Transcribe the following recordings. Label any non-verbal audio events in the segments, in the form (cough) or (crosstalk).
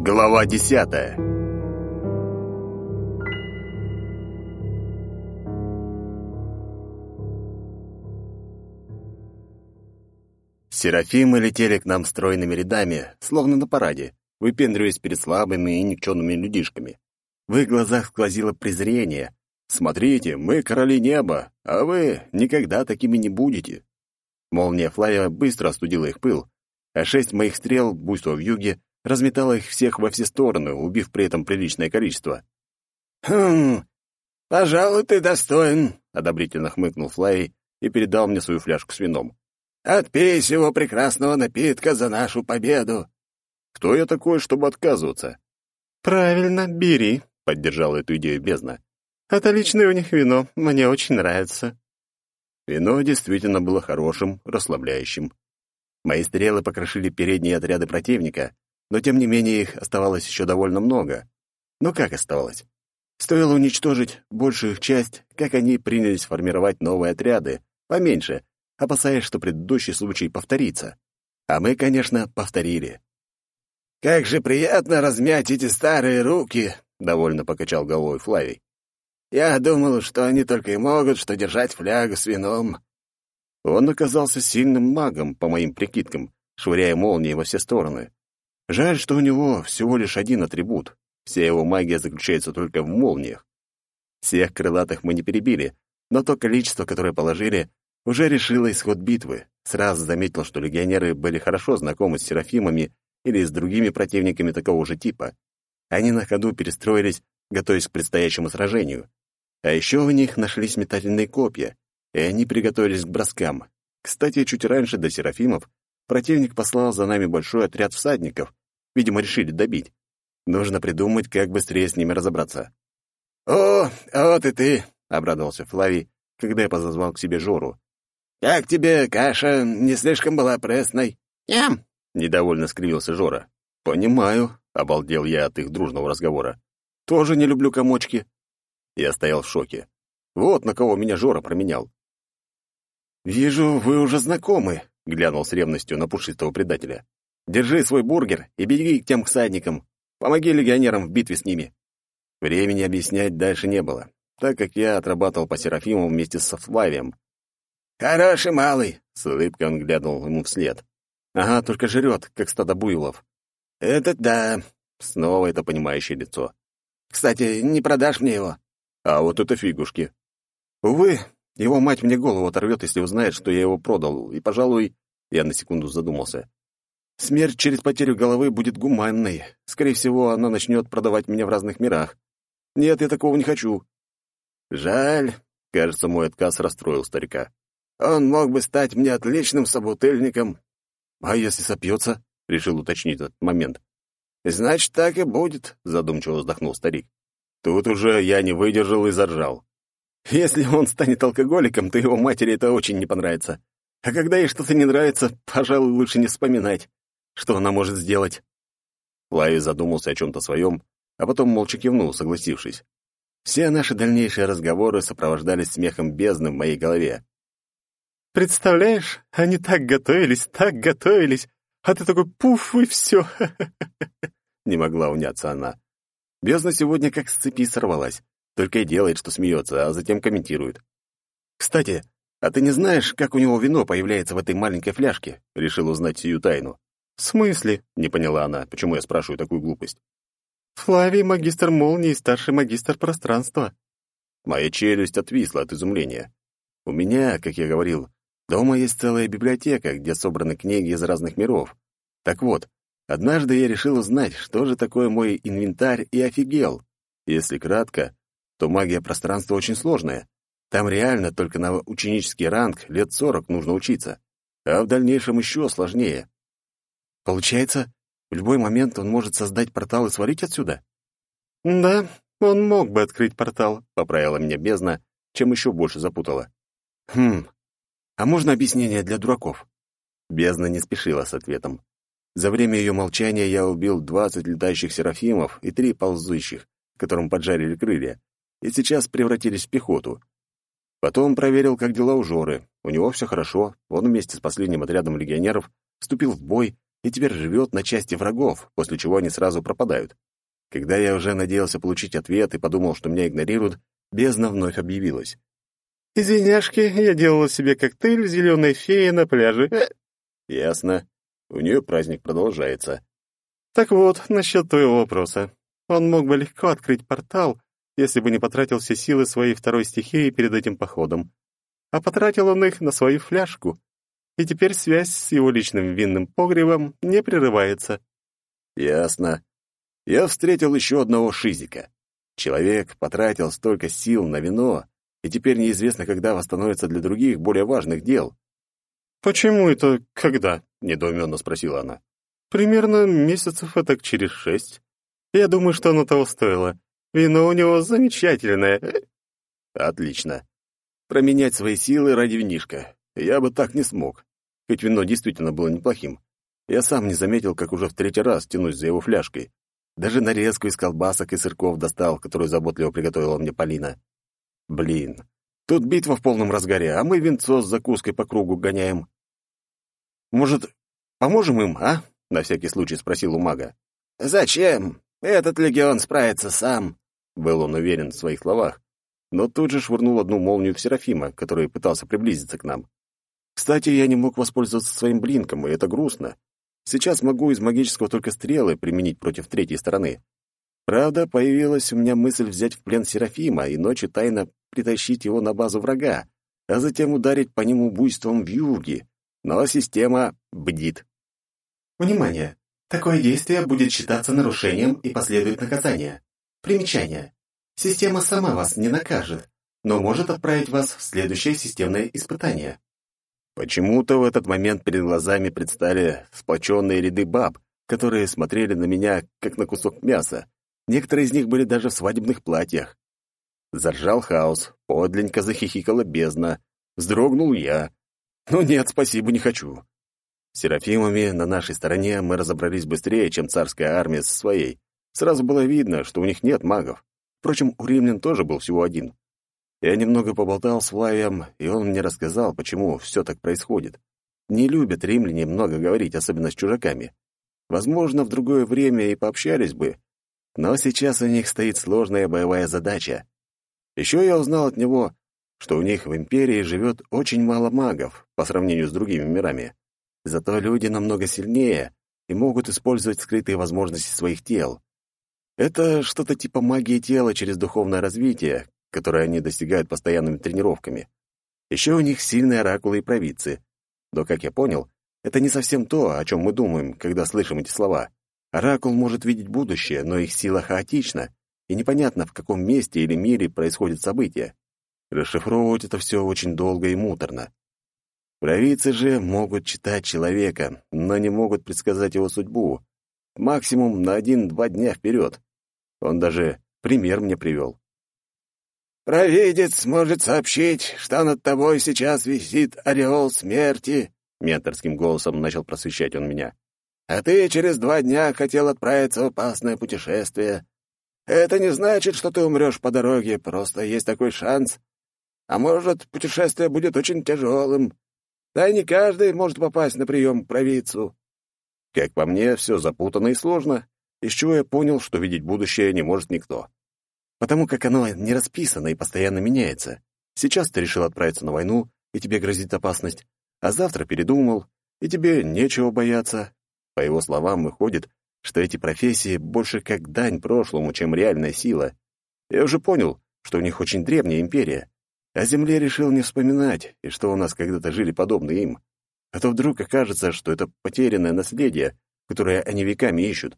Глава десятая Серафимы летели к нам стройными рядами, словно на параде, выпендриваясь перед слабыми и никчемными людишками. В их глазах сквозило презрение. «Смотрите, мы короли неба, а вы никогда такими не будете». Молния Флая быстро остудила их пыл, а шесть моих стрел, буйство в юге, разметало их всех во все стороны, убив при этом приличное количество. «Хм, пожалуй, ты достоин», — одобрительно хмыкнул Флай и передал мне свою фляжку с вином. «Отпей сего прекрасного напитка за нашу победу!» «Кто я такой, чтобы отказываться?» «Правильно, бери», — поддержала эту идею бездна. «Отличное у них вино, мне очень нравится». Вино действительно было хорошим, расслабляющим. Мои стрелы покрошили передние отряды противника, но тем не менее их оставалось еще довольно много. Ну как оставалось? Стоило уничтожить большую их часть, как они принялись формировать новые отряды, поменьше, опасаясь, что предыдущий случай повторится. А мы, конечно, повторили. «Как же приятно размять эти старые руки!» — довольно покачал головой Флавий. «Я думал, что они только и могут, что держать флягу с вином». Он оказался сильным магом, по моим прикидкам, швыряя молнии во все стороны. Жаль, что у него всего лишь один атрибут. Вся его магия заключается только в молниях. Всех крылатых мы не перебили, но то количество, которое положили, уже решило исход битвы. Сразу заметил, что легионеры были хорошо знакомы с серафимами или с другими противниками такого же типа. Они на ходу перестроились, готовясь к предстоящему сражению. А еще у них нашлись метательные копья, и они приготовились к броскам. Кстати, чуть раньше до Серафимов противник послал за нами большой отряд всадников, видимо, решили добить. Нужно придумать, как быстрее с ними разобраться. «О, вот и ты!» — обрадовался Флавий, когда я позазвал к себе Жору. «Как тебе каша не слишком была пресной?» «Ям!» — недовольно скривился Жора. «Понимаю», — обалдел я от их дружного разговора. «Тоже не люблю комочки». Я стоял в шоке. Вот на кого меня Жора променял. «Вижу, вы уже знакомы», — глянул с ревностью на пушистого предателя. «Держи свой бургер и беги к тем всадникам. Помоги легионерам в битве с ними». Времени объяснять дальше не было, так как я отрабатывал по Серафиму вместе со Флавием. «Хороший малый», — с улыбкой он глянул ему вслед. «Ага, только жрет, как стадо буйволов». «Это да», — снова это понимающее лицо. «Кстати, не продашь мне его?» «А вот это фигушки». Увы, его мать мне голову оторвет, если узнает, что я его продал, и, пожалуй, я на секунду задумался. Смерть через потерю головы будет гуманной. Скорее всего, она начнет продавать меня в разных мирах. Нет, я такого не хочу. Жаль. Кажется, мой отказ расстроил старика. Он мог бы стать мне отличным собутыльником. А если сопьется? Решил уточнить этот момент. Значит, так и будет, задумчиво вздохнул старик. Тут уже я не выдержал и заржал. Если он станет алкоголиком, то его матери это очень не понравится. А когда ей что-то не нравится, пожалуй, лучше не вспоминать, что она может сделать. Лави задумался о чем-то своем, а потом молча кивнул, согласившись. Все наши дальнейшие разговоры сопровождались смехом бездны в моей голове. «Представляешь, они так готовились, так готовились, а ты такой пуф и все!» (laughs) Не могла уняться она. Бездна сегодня как с цепи сорвалась. Только и делает, что смеется, а затем комментирует. «Кстати, а ты не знаешь, как у него вино появляется в этой маленькой фляжке?» Решил узнать сию тайну. «В смысле?» — не поняла она, почему я спрашиваю такую глупость. «Флавий — магистр молнии и старший магистр пространства». Моя челюсть отвисла от изумления. У меня, как я говорил, дома есть целая библиотека, где собраны книги из разных миров. Так вот, однажды я решил узнать, что же такое мой инвентарь, и офигел. Если кратко, то магия пространства очень сложная. Там реально только на ученический ранг лет сорок нужно учиться, а в дальнейшем еще сложнее. Получается, в любой момент он может создать портал и свалить отсюда? Да, он мог бы открыть портал, поправила меня бездна, чем еще больше запутала. Хм, а можно объяснение для дураков? Бездна не спешила с ответом. За время ее молчания я убил двадцать летающих серафимов и три ползущих, которым поджарили крылья и сейчас превратились в пехоту. Потом проверил, как дела у Жоры. У него все хорошо, он вместе с последним отрядом легионеров вступил в бой и теперь живет на части врагов, после чего они сразу пропадают. Когда я уже надеялся получить ответ и подумал, что меня игнорируют, бездна вновь объявилась. «Извиняшки, я делала себе коктейль зеленой феи на пляже». «Ясно. У нее праздник продолжается». «Так вот, насчет твоего вопроса. Он мог бы легко открыть портал, если бы не потратил все силы своей второй стихии перед этим походом. А потратил он их на свою фляжку, и теперь связь с его личным винным погребом не прерывается». «Ясно. Я встретил еще одного шизика. Человек потратил столько сил на вино, и теперь неизвестно, когда восстановится для других более важных дел. «Почему это когда?» — недоуменно спросила она. «Примерно месяцев это через шесть. Я думаю, что оно того стоило. Вино у него замечательное». «Отлично. Променять свои силы ради винишка. Я бы так не смог. Ведь вино действительно было неплохим. Я сам не заметил, как уже в третий раз тянусь за его фляжкой. Даже нарезку из колбасок и сырков достал, которую заботливо приготовила мне Полина. Блин, тут битва в полном разгаре, а мы винцо с закуской по кругу гоняем. Может, поможем им, а? На всякий случай спросил у мага. Зачем? Этот легион справится сам. Был он уверен в своих словах, но тут же швырнул одну молнию в Серафима, который пытался приблизиться к нам. Кстати, я не мог воспользоваться своим блинком, и это грустно. Сейчас могу из магического только стрелы применить против третьей стороны. Правда, появилась у меня мысль взять в плен Серафима и ночью тайно притащить его на базу врага, а затем ударить по нему буйством в юге. Но система бдит. Внимание! Такое действие будет считаться нарушением и последует наказание. Примечание. Система сама вас не накажет, но может отправить вас в следующее системное испытание. Почему-то в этот момент перед глазами предстали сплоченные ряды баб, которые смотрели на меня, как на кусок мяса. Некоторые из них были даже в свадебных платьях. Заржал хаос, подленько захихикала бездна. Вздрогнул я. Ну нет, спасибо, не хочу. С Серафимами на нашей стороне мы разобрались быстрее, чем царская армия со своей. Сразу было видно, что у них нет магов. Впрочем, у римлян тоже был всего один. Я немного поболтал с Флавием, и он мне рассказал, почему все так происходит. Не любят римляне много говорить, особенно с чужаками. Возможно, в другое время и пообщались бы, но сейчас у них стоит сложная боевая задача. Еще я узнал от него, что у них в империи живет очень мало магов по сравнению с другими мирами. Зато люди намного сильнее и могут использовать скрытые возможности своих тел. Это что-то типа магии тела через духовное развитие, которые они достигают постоянными тренировками. Еще у них сильные оракулы и провидцы. Но, как я понял, это не совсем то, о чем мы думаем, когда слышим эти слова. Оракул может видеть будущее, но их сила хаотична, и непонятно, в каком месте или мире происходят события. Расшифровывать это все очень долго и муторно. Провидцы же могут читать человека, но не могут предсказать его судьбу. Максимум на один-два дня вперед. Он даже пример мне привел. «Провидец может сообщить, что над тобой сейчас висит ореол смерти», — менторским голосом начал просвещать он меня. «А ты через два дня хотел отправиться в опасное путешествие. Это не значит, что ты умрешь по дороге, просто есть такой шанс. А может, путешествие будет очень тяжелым. Да и не каждый может попасть на прием к провидцу». Как по мне, все запутанно и сложно, из чего я понял, что видеть будущее не может никто потому как оно не расписано и постоянно меняется. Сейчас ты решил отправиться на войну, и тебе грозит опасность, а завтра передумал, и тебе нечего бояться. По его словам, выходит, что эти профессии больше как дань прошлому, чем реальная сила. Я уже понял, что у них очень древняя империя. О Земле решил не вспоминать, и что у нас когда-то жили подобные им. А то вдруг окажется, что это потерянное наследие, которое они веками ищут.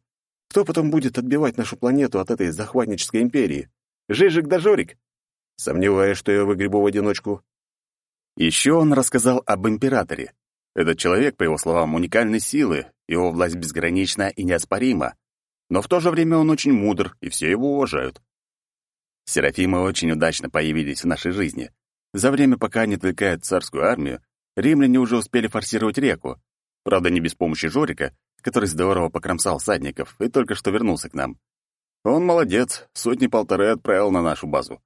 Кто потом будет отбивать нашу планету от этой захватнической империи? Жижик да Жорик? Сомневаюсь, что я выгребу в одиночку. Еще он рассказал об императоре. Этот человек, по его словам, уникальной силы, его власть безгранична и неоспорима. Но в то же время он очень мудр, и все его уважают. Серафимы очень удачно появились в нашей жизни. За время, пока они отвлекают царскую армию, римляне уже успели форсировать реку. Правда, не без помощи Жорика, который здорово покромсал всадников и только что вернулся к нам. Он молодец, сотни-полторы отправил на нашу базу.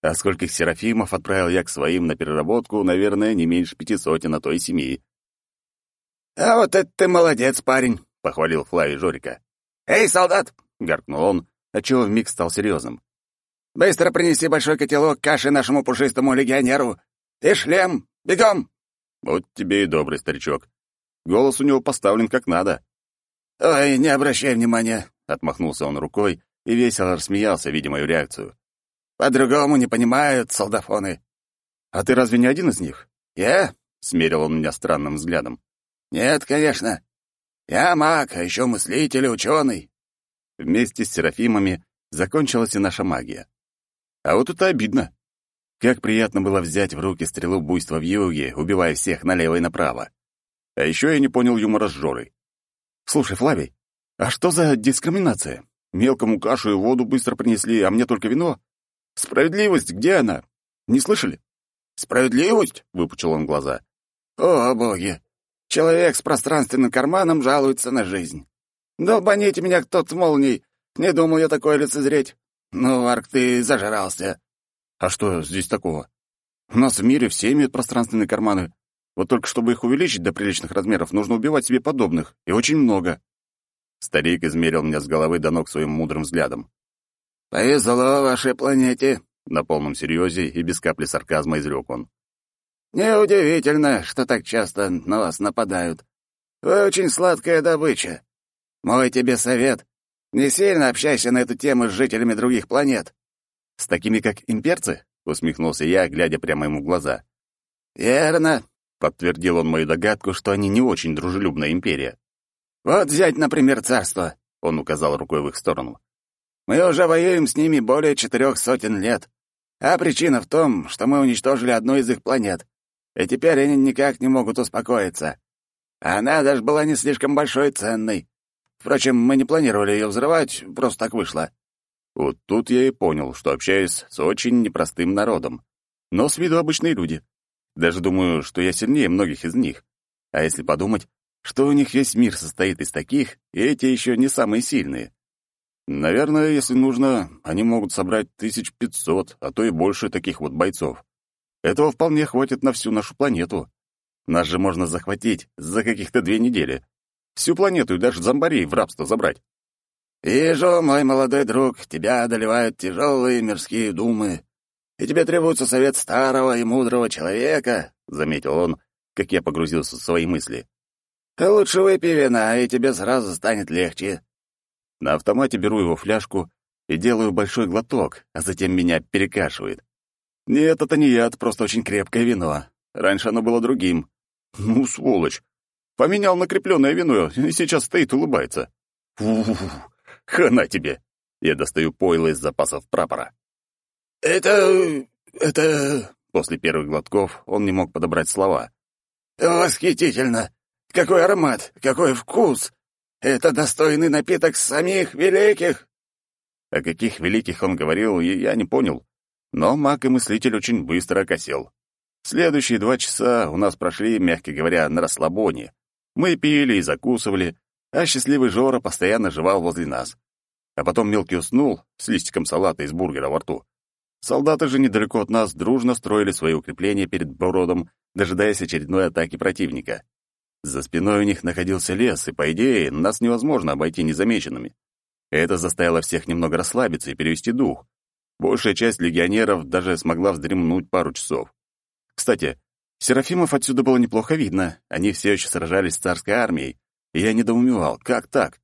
А скольких серафимов отправил я к своим на переработку, наверное, не меньше пяти сотен, а то и семи. «А вот это ты молодец, парень!» — похвалил Флавий Жорика. «Эй, солдат!» — гаркнул он, отчего вмиг стал серьезным. «Быстро принеси большой котелок каши нашему пушистому легионеру! И шлем! Бегом!» Вот тебе и добрый старичок. Голос у него поставлен как надо. «Ой, не обращай внимания!» — отмахнулся он рукой и весело рассмеялся, видя мою реакцию. «По-другому не понимают солдафоны». «А ты разве не один из них?» «Я?» — смерил он меня странным взглядом. «Нет, конечно. Я маг, а еще мыслитель и ученый». Вместе с Серафимами закончилась и наша магия. А вот это обидно. Как приятно было взять в руки стрелу буйства в юге, убивая всех налево и направо. А еще я не понял юмора с Жорой. «Слушай, Флавий, а что за дискриминация? Мелкому кашу и воду быстро принесли, а мне только вино? Справедливость, где она? Не слышали?» «Справедливость?» — выпучил он глаза. «О, боги! Человек с пространственным карманом жалуется на жизнь. Долбаните меня кто-то молнией. Не думал я такое лицезреть. Ну, Арк, ты зажрался. А что здесь такого? У нас в мире все имеют пространственные карманы. Вот только чтобы их увеличить до приличных размеров, нужно убивать себе подобных, и очень много. Старик измерил меня с головы до ног своим мудрым взглядом. «Повезло вашей планете», — на полном серьезе и без капли сарказма изрек он. Неудивительно, что так часто на вас нападают. Вы очень сладкая добыча. Мой тебе совет — не сильно общайся на эту тему с жителями других планет. С такими, как имперцы? — усмехнулся я, глядя прямо ему в глаза. «Верно», — подтвердил он мою догадку, что они не очень дружелюбная империя. «Вот взять, например, царство», — он указал рукой в их сторону. «Мы уже воюем с ними более четырех сотен лет. А причина в том, что мы уничтожили одну из их планет и теперь они никак не могут успокоиться. Она даже была не слишком большой ценной. Впрочем, мы не планировали ее взрывать, просто так вышло. Вот тут я и понял, что общаюсь с очень непростым народом. Но с виду обычные люди. Даже думаю, что я сильнее многих из них. А если подумать, что у них весь мир состоит из таких, и эти еще не самые сильные. Наверное, если нужно, они могут собрать тысяч пятьсот, а то и больше таких вот бойцов. Этого вполне хватит на всю нашу планету. Нас же можно захватить за каких-то две недели. Всю планету и даже зомбарей в рабство забрать. «Вижу, мой молодой друг, тебя одолевают тяжелые мирские думы, и тебе требуется совет старого и мудрого человека», — заметил он, как я погрузился в свои мысли. «Лучше выпей вина, и тебе сразу станет легче». На автомате беру его фляжку и делаю большой глоток, а затем меня перекашивает. Нет, это не яд, просто очень крепкое вино. Раньше оно было другим. Ну, сволочь. Поменял накрепленное вино, и сейчас стоит улыбается. Фу, хана тебе. Я достаю пойло из запасов прапора. Это... это... После первых глотков он не мог подобрать слова. «Восхитительно! Какой аромат! Какой вкус! Это достойный напиток самих великих!» О каких великих он говорил, я не понял. Но маг и мыслитель очень быстро окосел. Следующие два часа у нас прошли, мягко говоря, на расслабоне. Мы пили и закусывали, а счастливый Жора постоянно жевал возле нас. А потом мелкий уснул с листиком салата из бургера во рту. Солдаты же недалеко от нас дружно строили свои укрепления перед бродом, дожидаясь очередной атаки противника. За спиной у них находился лес, и, по идее, нас невозможно обойти незамеченными. Это заставило всех немного расслабиться и перевести дух. Большая часть легионеров даже смогла вздремнуть пару часов. Кстати, Серафимов отсюда было неплохо видно. Они все еще сражались с царской армией. И я недоумевал, как так?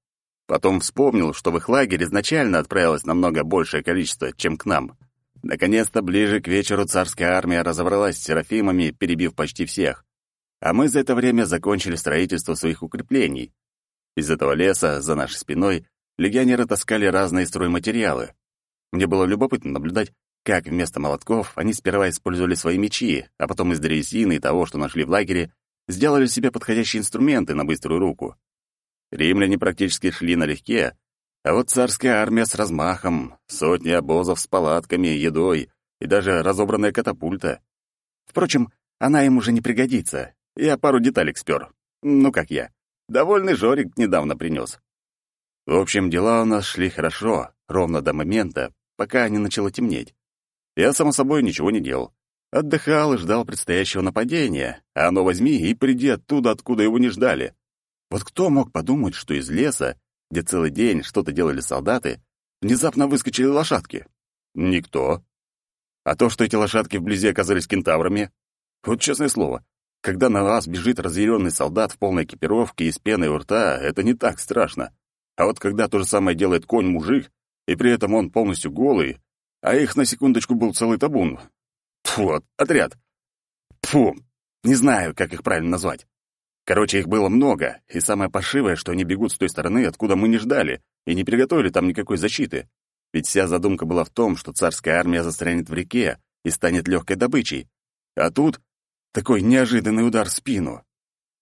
Потом вспомнил, что в их лагерь изначально отправилось намного большее количество, чем к нам. Наконец-то ближе к вечеру царская армия разобралась с Серафимами, перебив почти всех. А мы за это время закончили строительство своих укреплений. Из этого леса, за нашей спиной, легионеры таскали разные стройматериалы. Мне было любопытно наблюдать, как вместо молотков они сперва использовали свои мечи, а потом из древесины и того, что нашли в лагере, сделали себе подходящие инструменты на быструю руку. Римляне практически шли налегке, а вот царская армия с размахом, сотни обозов с палатками, едой и даже разобранная катапульта. Впрочем, она им уже не пригодится. Я пару деталек спер. Ну, как я. Довольный Жорик недавно принес. В общем, дела у нас шли хорошо, ровно до момента, пока не начало темнеть. Я, само собой, ничего не делал. Отдыхал и ждал предстоящего нападения, а оно возьми и приди оттуда, откуда его не ждали. Вот кто мог подумать, что из леса, где целый день что-то делали солдаты, внезапно выскочили лошадки? Никто. А то, что эти лошадки вблизи оказались кентаврами, вот честное слово, когда на вас бежит разъяренный солдат в полной экипировке и с пеной у рта, это не так страшно. А вот когда то же самое делает конь-мужик, и при этом он полностью голый, а их на секундочку был целый табун. Фу, отряд. Фу, не знаю, как их правильно назвать. Короче, их было много, и самое паршивое, что они бегут с той стороны, откуда мы не ждали, и не приготовили там никакой защиты. Ведь вся задумка была в том, что царская армия застрянет в реке и станет легкой добычей. А тут такой неожиданный удар в спину.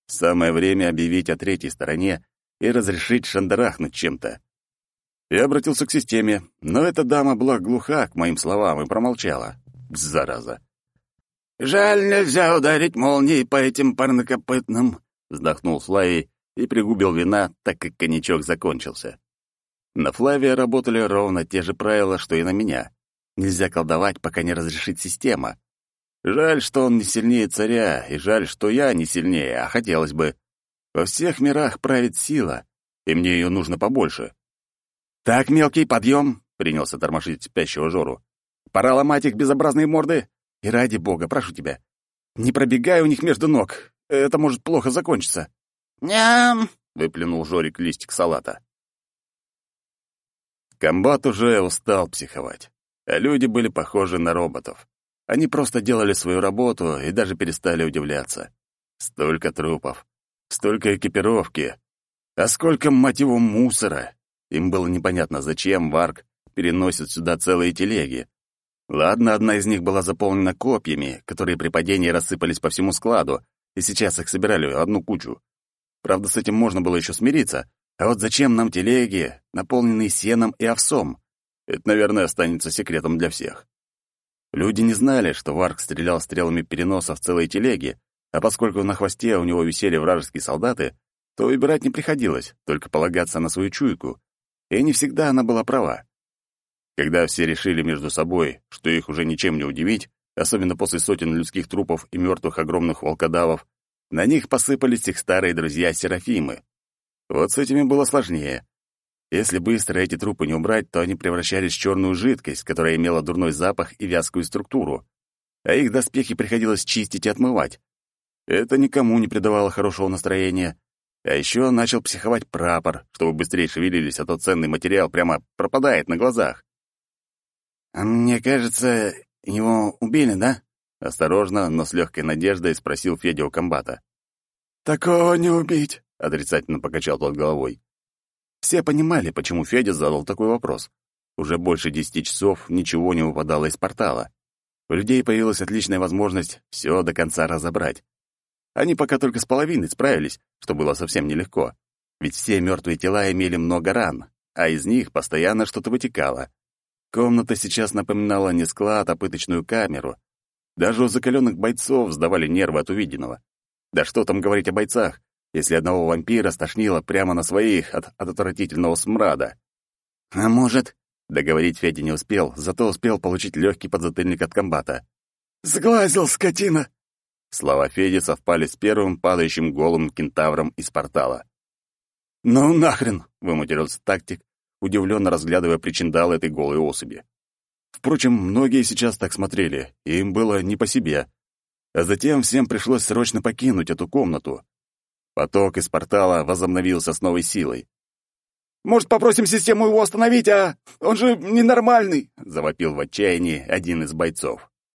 Самое время объявить о третьей стороне и разрешить шандарахнуть чем-то. Я обратился к системе, но эта дама была глуха к моим словам и промолчала. Зараза. «Жаль, нельзя ударить молнией по этим парнокопытным», — вздохнул Флавий и пригубил вина, так как коньячок закончился. На Флавия работали ровно те же правила, что и на меня. Нельзя колдовать, пока не разрешит система. Жаль, что он не сильнее царя, и жаль, что я не сильнее, а хотелось бы. Во всех мирах правит сила, и мне ее нужно побольше. «Так, мелкий, подъем!» — принялся тормошить спящего Жору. «Пора ломать их безобразные морды. И ради бога, прошу тебя, не пробегай у них между ног. Это может плохо закончиться». «Ням!» — выплюнул Жорик листик салата. Комбат уже устал психовать, а люди были похожи на роботов. Они просто делали свою работу и даже перестали удивляться. Столько трупов, столько экипировки, а сколько, мать его, мусора. Им было непонятно, зачем Варк переносит сюда целые телеги. Ладно, одна из них была заполнена копьями, которые при падении рассыпались по всему складу, и сейчас их собирали в одну кучу. Правда, с этим можно было еще смириться, а вот зачем нам телеги, наполненные сеном и овсом? Это, наверное, останется секретом для всех. Люди не знали, что Варк стрелял стрелами переноса в целые телеги, а поскольку на хвосте у него висели вражеские солдаты, то выбирать не приходилось, только полагаться на свою чуйку, и не всегда она была права. Когда все решили между собой, что их уже ничем не удивить, особенно после сотен людских трупов и мертвых огромных волкодавов, на них посыпались их старые друзья-серафимы. Вот с этими было сложнее. Если быстро эти трупы не убрать, то они превращались в черную жидкость, которая имела дурной запах и вязкую структуру. А их доспехи приходилось чистить и отмывать. Это никому не придавало хорошего настроения, а еще начал психовать прапор, чтобы быстрее шевелились, а то ценный материал прямо пропадает на глазах. «А мне кажется, его убили, да?» Осторожно, но с легкой надеждой спросил Федя у комбата. «Такого не убить», — отрицательно покачал тот головой. Все понимали, почему Федя задал такой вопрос. Уже больше десяти часов ничего не выпадало из портала. У людей появилась отличная возможность все до конца разобрать. Они пока только с половиной справились, что было совсем нелегко. Ведь все мертвые тела имели много ран, а из них постоянно что-то вытекало. Комната сейчас напоминала не склад, а пыточную камеру. Даже у закаленных бойцов сдавали нервы от увиденного. Да что там говорить о бойцах, если одного вампира стошнило прямо на своих от, от отвратительного смрада. «А может...» — договорить Федя не успел, зато успел получить легкий подзатыльник от комбата. «Сглазил, скотина!» Слова Феди совпали с первым падающим голым кентавром из портала. «Ну нахрен!» — выматерился тактик, удивленно разглядывая причиндал этой голой особи. Впрочем, многие сейчас так смотрели, и им было не по себе. А затем всем пришлось срочно покинуть эту комнату. Поток из портала возобновился с новой силой. «Может, попросим систему его остановить, а? Он же ненормальный!» — завопил в отчаянии один из бойцов.